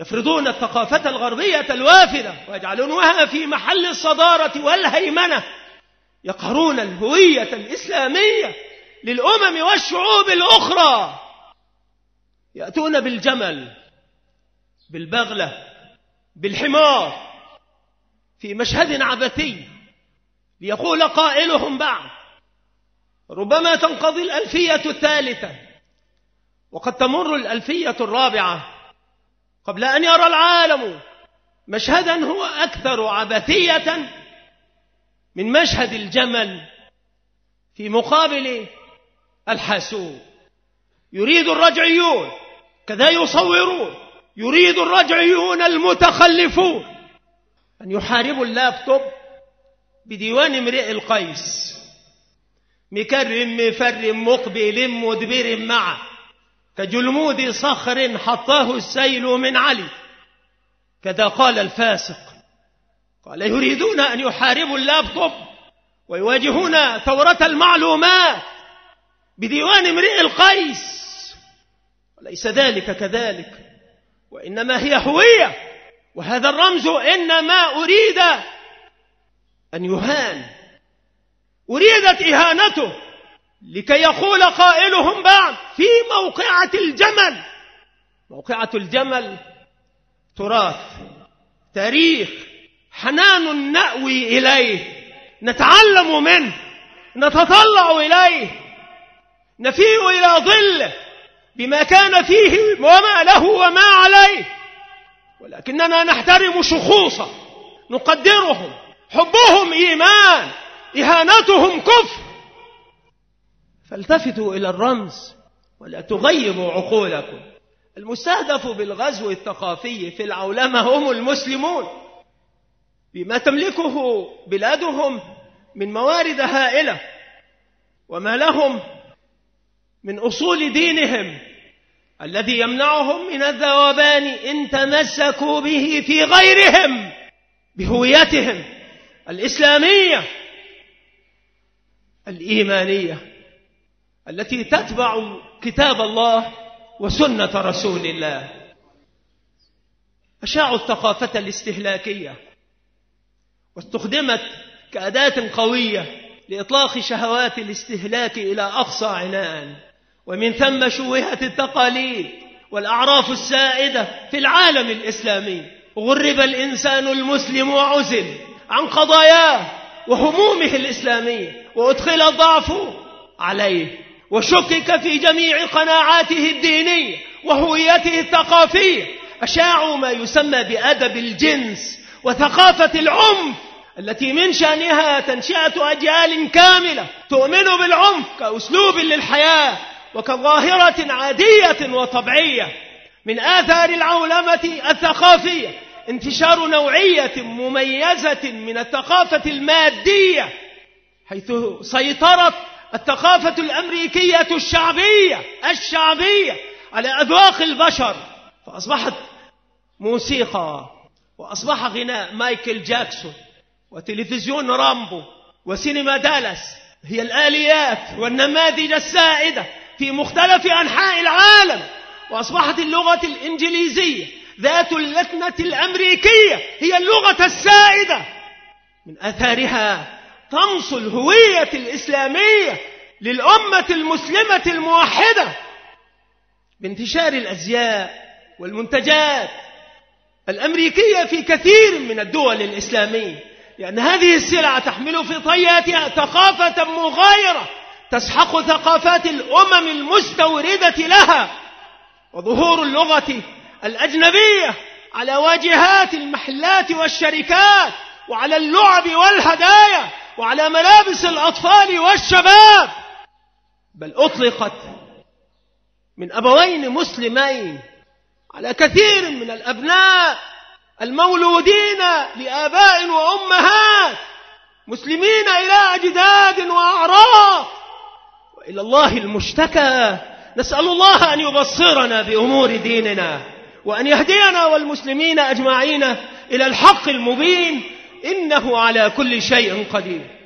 يفرضون الثقافة الغربية الوافدة ويجعلونها في محل الصدارة والهيمنة يقهرون الهوية الإسلامية للأمم والشعوب الأخرى. يأتون بالجمل بالبغلة بالحمار في مشهد عبثي ليقول قائلهم بعد ربما تنقضي الألفية الثالثة وقد تمر الألفية الرابعة قبل أن يرى العالم مشهدا هو أكثر عبثية من مشهد الجمل في مقابل الحاسوب. يريد الرجعيون كذا يصورون. يريد الرجعيون المتخلفون. أن يحاربوا اللابتوب بديوان امرئ القيس. مكرم مفرم مقبل مدبر معه. كجلمود صخر حطاه السيل من علي. كذا قال الفاسق. قال يريدون أن يحاربوا اللابتوب ويواجهون ثورة المعلومات بديوان امرئ القيس. وليس ذلك كذلك وإنما هي هوية. وهذا الرمز إنما أريد أن يهان. أريدت إهانته. لكي يقول قائلهم بعد في موقعة الجمل. موقعة الجمل تراث تاريخ حنان نأوي إليه نتعلم منه نتطلع إليه نفيء إلى ظله بما كان فيه وما له وما عليه. ولكننا نحترم شخوصا نقدرهم حبهم إيمان إهانتهم كفر. فالتفتوا إلى الرمز ولا تغيبوا عقولكم. المستهدف بالغزو الثقافي في العولمة هم المسلمون. بما تملكه بلادهم من موارد هائلة وما لهم من أصول دينهم الذي يمنعهم من الذوبان إن تمسكوا به في غيرهم بهويتهم الإسلامية الإيمانية. التي تتبع كتاب الله وسنة رسول الله. أشاعوا الثقافة الاستهلاكية واستخدمت كأداة قوية لإطلاق شهوات الاستهلاك إلى أقصى عنان ومن ثم شوهت التقاليد والأعراف السائدة في العالم الإسلامي. غرب الإنسان المسلم وعزل عن قضاياه وهمومه الإسلامية وأدخل الضعف عليه. وشكك في جميع قناعاته الدينية وهويته الثقافية. أشاعوا ما يسمى بأدب الجنس وثقافة العنف التي من شأنها تنشئة أجيال كاملة تؤمن بالعنف كأسلوب للحياة وكظاهرة عادية وطبيعية. من آثار العولمة الثقافية انتشار نوعية مميزة من الثقافة المادية حيث سيطرت الثقافة الأمريكية الشعبية الشعبية على أذواق البشر. فأصبحت موسيقى وأصبح غناء مايكل جاكسون وتلفزيون رامبو وسينما دالاس. هي الآليات والنماذج السائدة في مختلف أنحاء العالم. وأصبحت اللغة الإنجليزية ذات اللكنة الأمريكية هي اللغة السائدة. من أثارها طمس الهوية الإسلامية للأمة المسلمة الموحدة بانتشار الأزياء والمنتجات الأمريكية في كثير من الدول الإسلامية لأن هذه السلعة تحمل في طياتها ثقافة مغايرة تسحق ثقافات الأمم المستوردة لها وظهور اللغة الأجنبية على واجهات المحلات والشركات وعلى اللعب والهدايا وعلى ملابس الأطفال والشباب. بل أطلقت من أبوين مسلمين على كثير من الأبناء المولودين لآباء وأمهات مسلمين إلى أجداد وأعراف. وإلى الله المشتكى. نسأل الله أن يبصرنا بأمور ديننا وأن يهدينا والمسلمين أجمعين إلى الحق المبين. إنه على كل شيء قدير.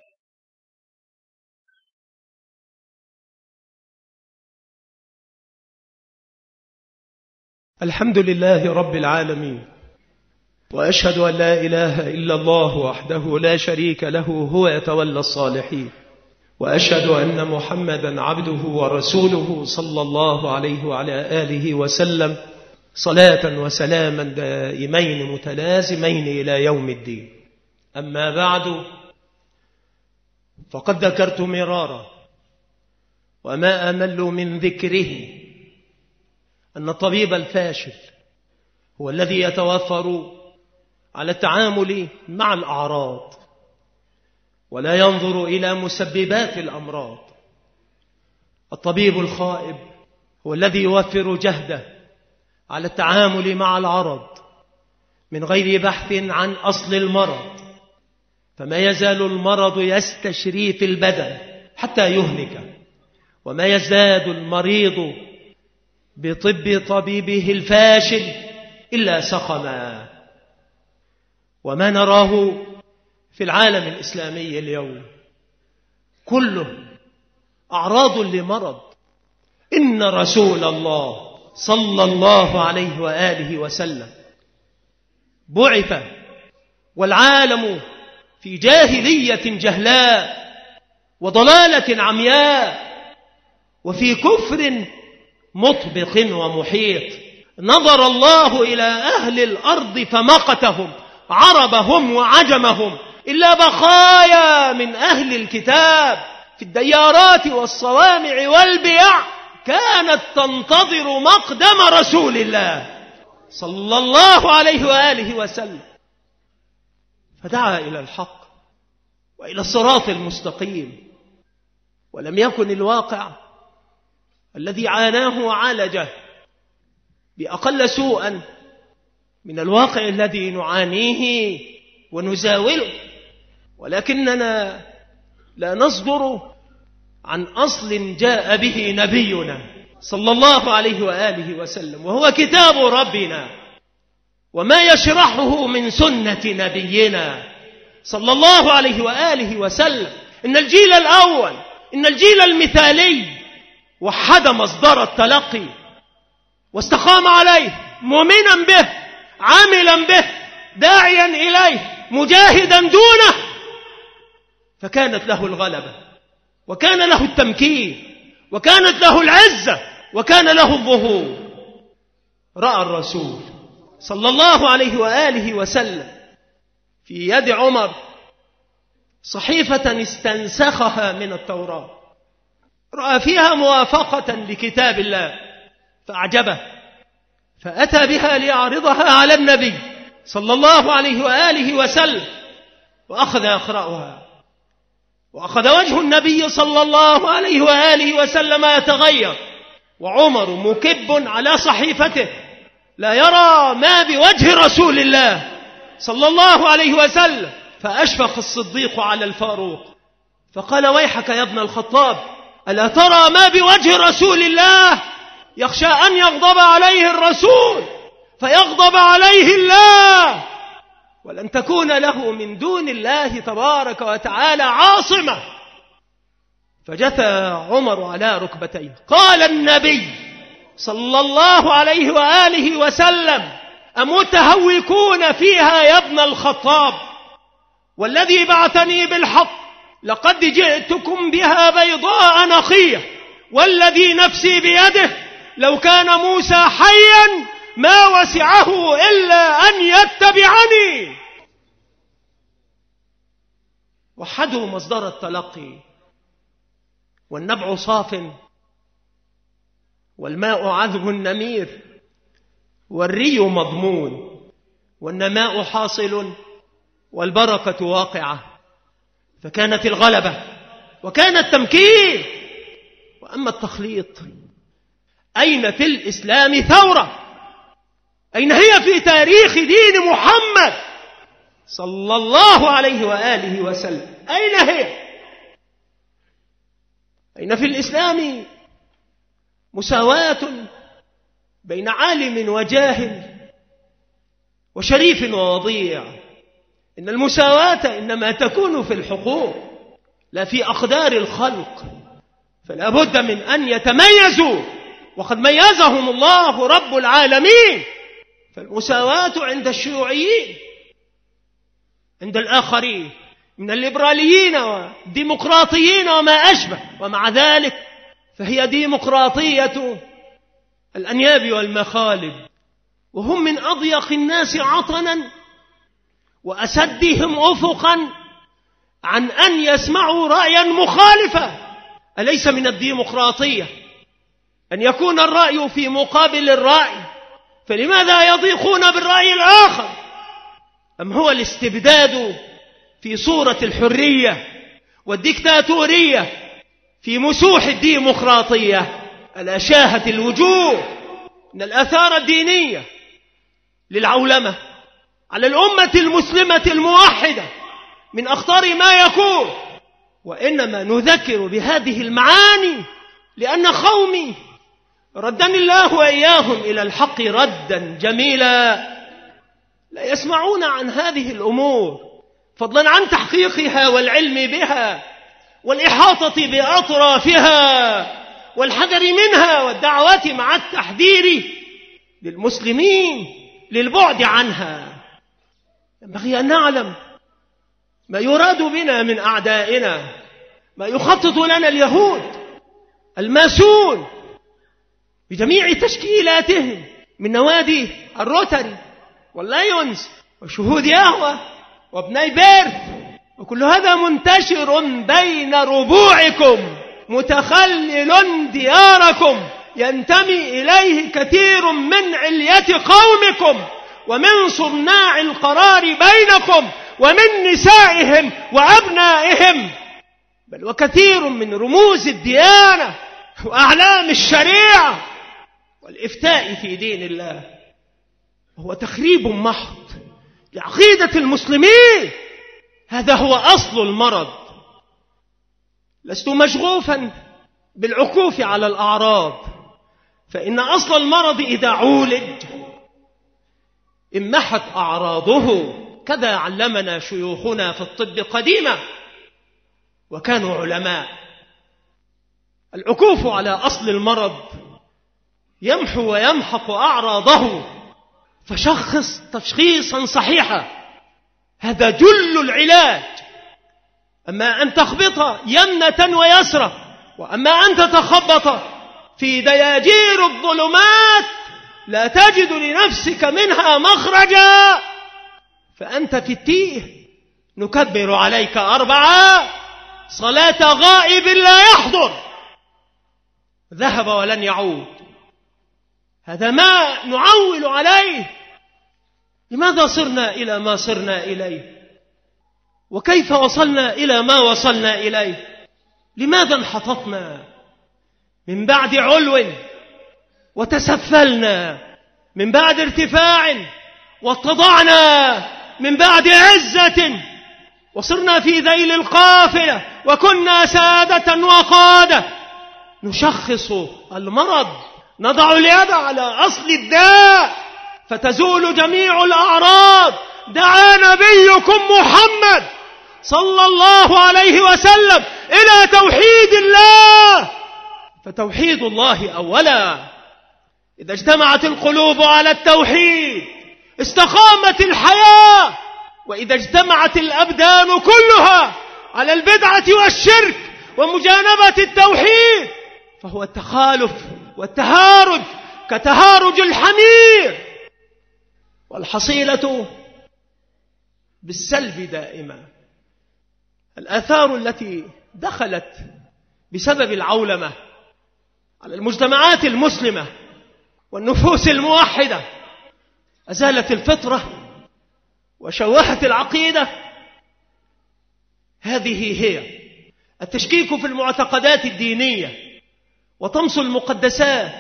الحمد لله رب العالمين وأشهد أن لا إله إلا الله وحده لا شريك له هو يتولى الصالحين وأشهد أن محمدا عبده ورسوله صلى الله عليه وعلى آله وسلم صلاة وسلاما دائمين متلازمين إلى يوم الدين. أما بعد فقد ذكرت مرارا وما أمل من ذكره أن الطبيب الفاشل هو الذي يتوفر على التعامل مع الأعراض ولا ينظر إلى مسببات الأمراض. الطبيب الخائب هو الذي يوفر جهده على التعامل مع العرض من غير بحث عن أصل المرض. فما يزال المرض يستشري في البدن حتى يهلك وما يزداد المريض بطب طبيبه الفاشل إلا سقما وما نراه في العالم الإسلامي اليوم كله أعراض لمرض. إن رسول الله صلى الله عليه وآله وسلم بعث والعالم في جاهلية جهلاء وضلالة عمياء وفي كفر مطبق ومحيط. نظر الله إلى أهل الأرض فمقتهم عربهم وعجمهم. إلا بقايا من أهل الكتاب في الديارات والصوامع والبيع كانت تنتظر مقدم رسول الله صلى الله عليه وآله وسلم. فدعا إلى الحق وإلى الصراط المستقيم. ولم يكن الواقع الذي عاناه وعالجه بأقل سوءا من الواقع الذي نعانيه ونزاوله. ولكننا لا نصدر عن أصل جاء به نبينا صلى الله عليه وآله وسلم وهو كتاب ربنا. وما يشرحه من سنة نبينا صلى الله عليه وآله وسلم. إن الجيل الأول إن الجيل المثالي وحد مصدر التلقي واستقام عليه مؤمنا به عاملا به داعيا إليه مجاهدا دونه فكانت له الغلبة وكان له التمكين وكانت له العزة وكان له الظهور. رأى الرسول صلى الله عليه وآله وسلم في يد عمر صحيفة استنسخها من التوراة. رأى فيها موافقة لكتاب الله فأعجبه فأتى بها ليعرضها على النبي صلى الله عليه وآله وسلم وأخذ يقرأها وأخذ وجه النبي صلى الله عليه وآله وسلم يتغير وعمر مكب على صحيفته. لا يرى ما بوجه رسول الله صلى الله عليه وسلم. فأشفق الصديق على الفاروق. فقال ويحك يا ابن الخطاب ألا ترى ما بوجه رسول الله؟ يخشى أن يغضب عليه الرسول فيغضب عليه الله. ولن تكون له من دون الله تبارك وتعالى عاصمة. فجثى عمر على ركبتيه. قال النبي صلى الله عليه وآله وسلم أمتهوكون فيها يا ابن الخطاب والذي بعثني بالحق لقد جئتكم بها بيضاء نقية والذي نفسي بيده لو كان موسى حيا ما وسعه إلا أن يتبعني. وحدوا مصدر التلقي والنبع صاف والماء عذب نمير والري مضمون والنماء حاصل والبركة واقعة فكانت الغلبة وكان التمكين وأما التخليط أين في الإسلام ثورة؟ أين هي في تاريخ دين محمد صلى الله عليه وآله وسلم؟ أين هي؟ أين في الإسلام مساواة بين عالم وجاهل وشريف ووضيع. إن المساواة إنما تكون في الحقوق لا في أقدار الخلق. فلا بد من أن يتميزوا. وقد ميزهم الله رب العالمين. فالمساواة عند الشيوعيين عند الآخرين من الليبراليين والديمقراطيين وما أشبه. ومع ذلك فهي ديمقراطية الأنياب والمخالب وهم من أضيق الناس عطنا وأسدهم أفقا عن أن يسمعوا رأيا مخالفا أليس من الديمقراطية أن يكون الرأي في مقابل الرأي؟ فلماذا يضيقون بالرأي الآخر؟ أم هو الاستبداد في صورة الحرية والديكتاتورية في مسوح الديمقراطية ألا شاهت الوجوه من الآثار الدينية للعولمة على الأمة المسلمة الموحدة من أخطار ما يكون. وإنما نذكر بهذه المعاني لأن قومي ردني الله وإياهم إلى الحق ردا جميلا. لا يسمعون عن هذه الأمور فضلا عن تحقيقها والعلم بها. والإحاطة بأطرافها والحذر منها والدعوات مع التحذير للمسلمين للبعد عنها. ينبغي أن نعلم ما يراد بنا من أعدائنا ما يخطط لنا اليهود الماسون بجميع تشكيلاتهم من نوادي الروتري واللايونز وشهود يهوى وبناي بريث وكل هذا منتشر بين ربوعكم متخلل دياركم ينتمي إليه كثير من علية قومكم ومن صناع القرار بينكم ومن نسائهم وأبنائهم. بل وكثير من رموز الديانة وأعلام الشريعة والإفتاء في دين الله هو تخريب محض لعقيدة المسلمين. هذا هو أصل المرض. لست مشغوفا بالعكوف على الأعراض. فإن أصل المرض إذا عولج امحت أعراضه. كذا علمنا شيوخنا في الطب قديما وكانوا علماء. العكوف على أصل المرض يمحو ويمحق أعراضه. فشخص تشخيصا صحيحا. هذا جل العلاج. أما أن تخبط يمنة ويسرى وأما أن تتخبط في دياجير الظلمات لا تجد لنفسك منها مخرجا. فأنت في التيه نكبر عليك أربعة صلاة غائب لا يحضر. ذهب ولن يعود. هذا ما نعول عليه لماذا صرنا إلى ما صرنا إليه؟ وكيف وصلنا إلى ما وصلنا إليه؟ لماذا انحططنا؟ من بعد علو وتسفلنا من بعد ارتفاع واتضعنا من بعد عزة. وصرنا في ذيل القافلة وكنا سادة وقادة. نشخص المرض نضع اليد على أصل الداء. فتزول جميع الأعراض دعا نبيكم محمد صلى الله عليه وسلم إلى توحيد الله. فتوحيد الله أولا. إذا اجتمعت القلوب على التوحيد استقامت الحياة. وإذا اجتمعت الأبدان كلها على البدعة والشرك ومجانبة التوحيد فهو التخالف والتهارج كتهارج الحمير. والحصيلة بالسلب دائما. الآثار التي دخلت بسبب العولمة على المجتمعات المسلمة والنفوس الموحدة أزالت الفطرة وشوهت العقيدة. هذه هي التشكيك في المعتقدات الدينية وطمس المقدسات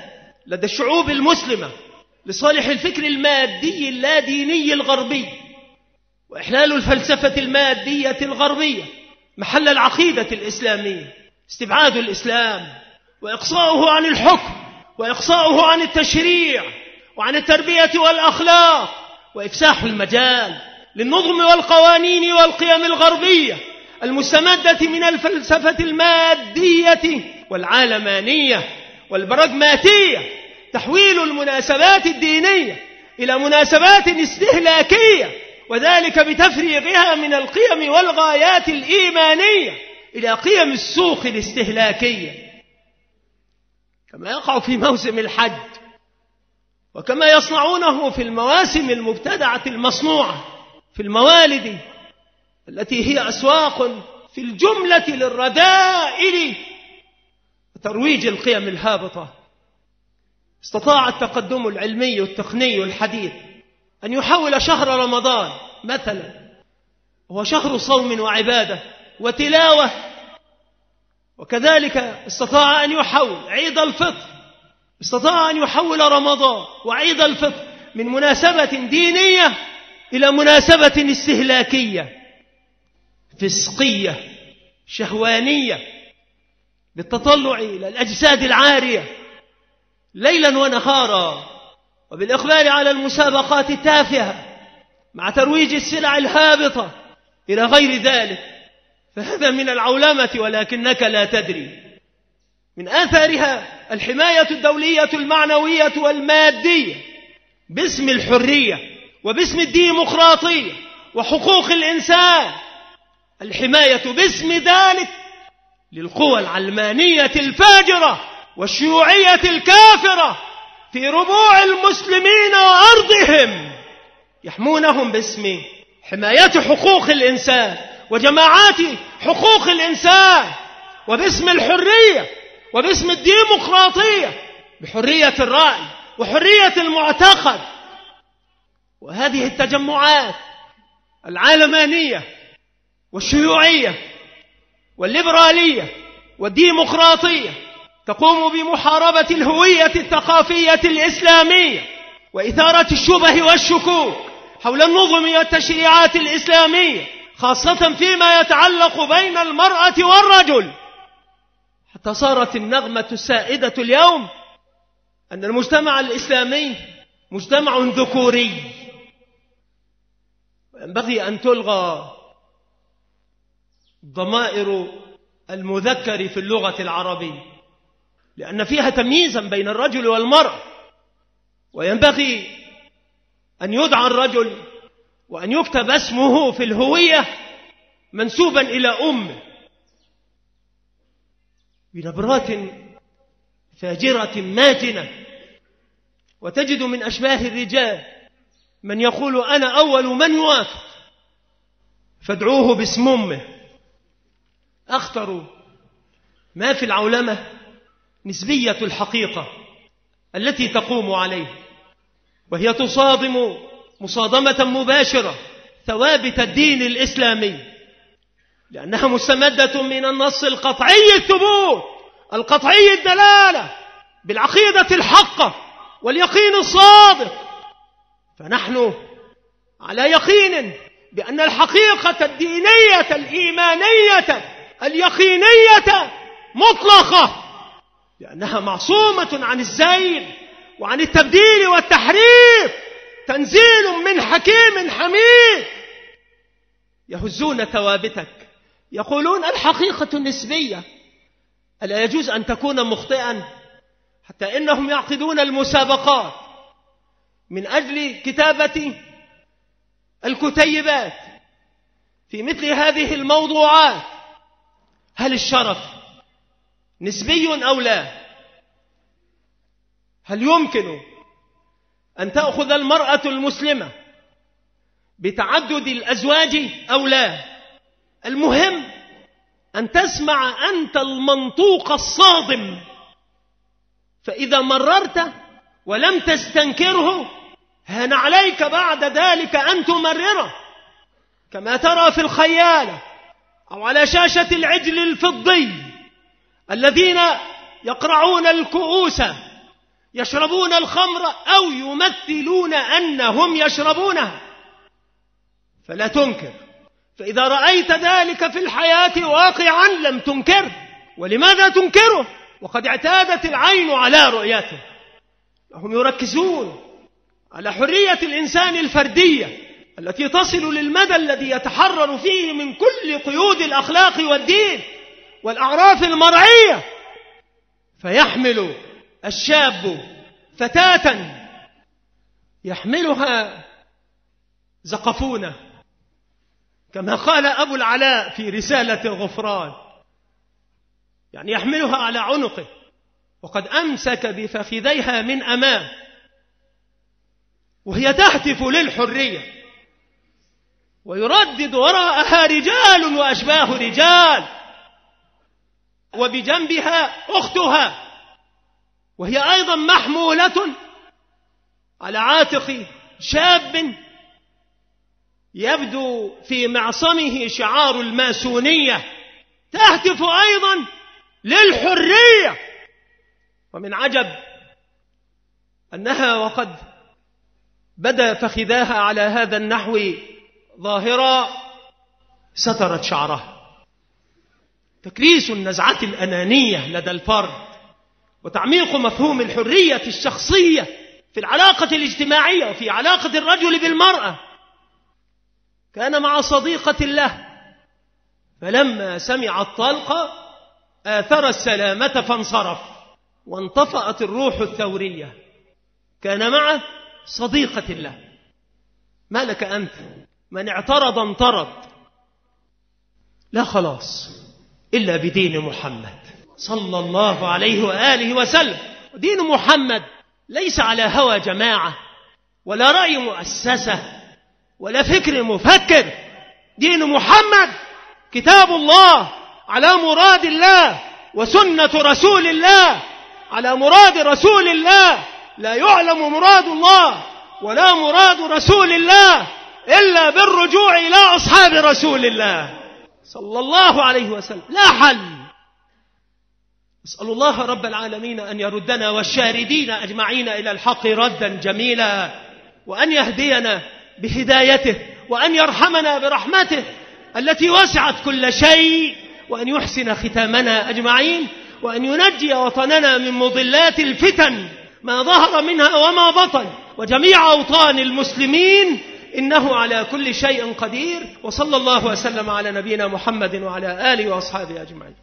لدى الشعوب المسلمة. لصالح الفكر المادي اللاديني الغربي وإحلال الفلسفة المادية الغربية محل العقيدة الإسلامية استبعاد الإسلام وإقصاؤه عن الحكم وإقصاؤه عن التشريع وعن التربية والأخلاق وإفساح المجال للنظم والقوانين والقيم الغربية المستمدة من الفلسفة المادية والعالمانية والبراغماتية. تحويل المناسبات الدينية إلى مناسبات استهلاكية وذلك بتفريغها من القيم والغايات الإيمانية إلى قيم السوق الاستهلاكية. كما يقع في موسم الحج وكما يصنعونه في المواسم المبتدعة المصنوعة في الموالد التي هي أسواق في الجملة للرذائل وترويج القيم الهابطة. استطاع التقدم العلمي والتقني الحديث أن يحول شهر رمضان مثلا هو شهر صوم وعبادة وتلاوة. وكذلك استطاع أن يحول عيد الفطر استطاع أن يحول رمضان وعيد الفطر من مناسبة دينية إلى مناسبة استهلاكية فسقية شهوانية بالتطلع إلى الأجساد العارية. ليلا ونهارا وبالإقبال على المسابقات التافهة مع ترويج السلع الهابطة إلى غير ذلك. فهذا من العولمة ولكنك لا تدري. من آثارها الحماية الدولية المعنوية والمادية باسم الحرية وباسم الديمقراطية وحقوق الإنسان. الحماية باسم ذلك للقوى العلمانية الفاجرة. والشيوعية الكافرة في ربوع المسلمين وأرضهم يحمونهم باسم حماية حقوق الإنسان وجماعات حقوق الإنسان وباسم الحرية وباسم الديمقراطية بحرية الرأي وحرية المعتقد. وهذه التجمعات العالمانية والشيوعية والليبرالية والديمقراطية تقوم بمحاربة الهوية الثقافية الإسلامية وإثارة الشبه والشكوك حول النظم والتشريعات الإسلامية خاصة فيما يتعلق بين المرأة والرجل. حتى صارت النغمة السائدة اليوم أن المجتمع الإسلامي مجتمع ذكوري. وينبغي أن تلغى ضمائر المذكر في اللغة العربية. لأن فيها تمييزا بين الرجل والمرأة وينبغي أن يدعى الرجل وأن يكتب اسمه في الهوية منسوبا إلى أمه بنبرات فاجرة ماتنة. وتجد من أشباه الرجال من يقول أنا أول من يوافق فادعوه باسم أمه. أخطر ما في العولمة؟ نسبية الحقيقة التي تقوم عليه وهي تصادم مصادمة مباشرة ثوابت الدين الإسلامي لأنها مستمدة من النص القطعي الثبوت القطعي الدلالة بالعقيدة الحقة واليقين الصادق. فنحن على يقين بأن الحقيقة الدينية الإيمانية اليقينية مطلقة. لأنها معصومة عن الزيل وعن التبديل والتحريف تنزيل من حكيم حميد. يهزون ثوابتك يقولون الحقيقة نسبية ألا يجوز أن تكون مخطئا حتى إنهم يعقدون المسابقات؟ من أجل كتابة الكتيبات في مثل هذه الموضوعات هل الشرف نسبي أو لا؟ هل يمكن أن تأخذ المرأة المسلمة بتعدد الأزواج أو لا؟ المهم أن تسمع أنت المنطوق الصادم. فإذا مررت ولم تستنكره هان عليك بعد ذلك أن تمرره. كما ترى في الخيالة أو على شاشة العجل الفضي. الذين يقرعون الكؤوس يشربون الخمر أو يمثلون أنهم يشربونها فلا تنكر. فإذا رأيت ذلك في الحياة واقعا لم تنكر. ولماذا تنكره؟ وقد اعتادت العين على رؤيته. هم يركزون على حرية الإنسان الفردية التي تصل للمدى الذي يتحرر فيه من كل قيود الأخلاق والدين. والأعراف المرعية. فيحمل الشاب فتاة يحملها زقفونة كما قال أبو العلاء في رسالة الغفران يعني يحملها على عنقه. وقد أمسك بفخذيها من أمام. وهي تهتف للحرية. ويردد وراءها رجال وأشباه رجال. وبجنبها أختها. وهي أيضا محمولة على عاتق شاب يبدو في معصمه شعار الماسونية تهتف أيضا للحرية. ومن عجب أنها وقد بدا فخذاها على هذا النحو ظاهرا سترت شعرها تكريس النزعة الأنانية لدى الفرد وتعميق مفهوم الحرية الشخصية في العلاقة الاجتماعية وفي علاقة الرجل بالمرأة. كان مع صديقة له فلما سمع الطلق آثر السلامة فانصرف وانطفأت الروح الثورية. كان معه صديقة له. ما لك أنت؟ من اعترض انطرد. لا خلاص. إلا بدين محمد. صلى الله عليه وآله وسلم. دين محمد ليس على هوى جماعة ولا رأي مؤسسة ولا فكر مفكر. دين محمد كتاب الله على مراد الله وسنة رسول الله. على مراد رسول الله لا يعلم مراد الله ولا مراد رسول الله إلا بالرجوع إلى أصحاب رسول الله. صلى الله عليه وسلم. لا حل. أسأل الله رب العالمين أن يردنا والشاردين أجمعين إلى الحق ردا جميلا وأن يهدينا بهدايته وأن يرحمنا برحمته التي وسعت كل شيء وأن يحسن ختامنا أجمعين وأن ينجي وطننا من مضلات الفتن ما ظهر منها وما بطن وجميع أوطان المسلمين إنه على كل شيء قدير وصلى الله وسلم على نبينا محمد وعلى آله وأصحابه أجمعين.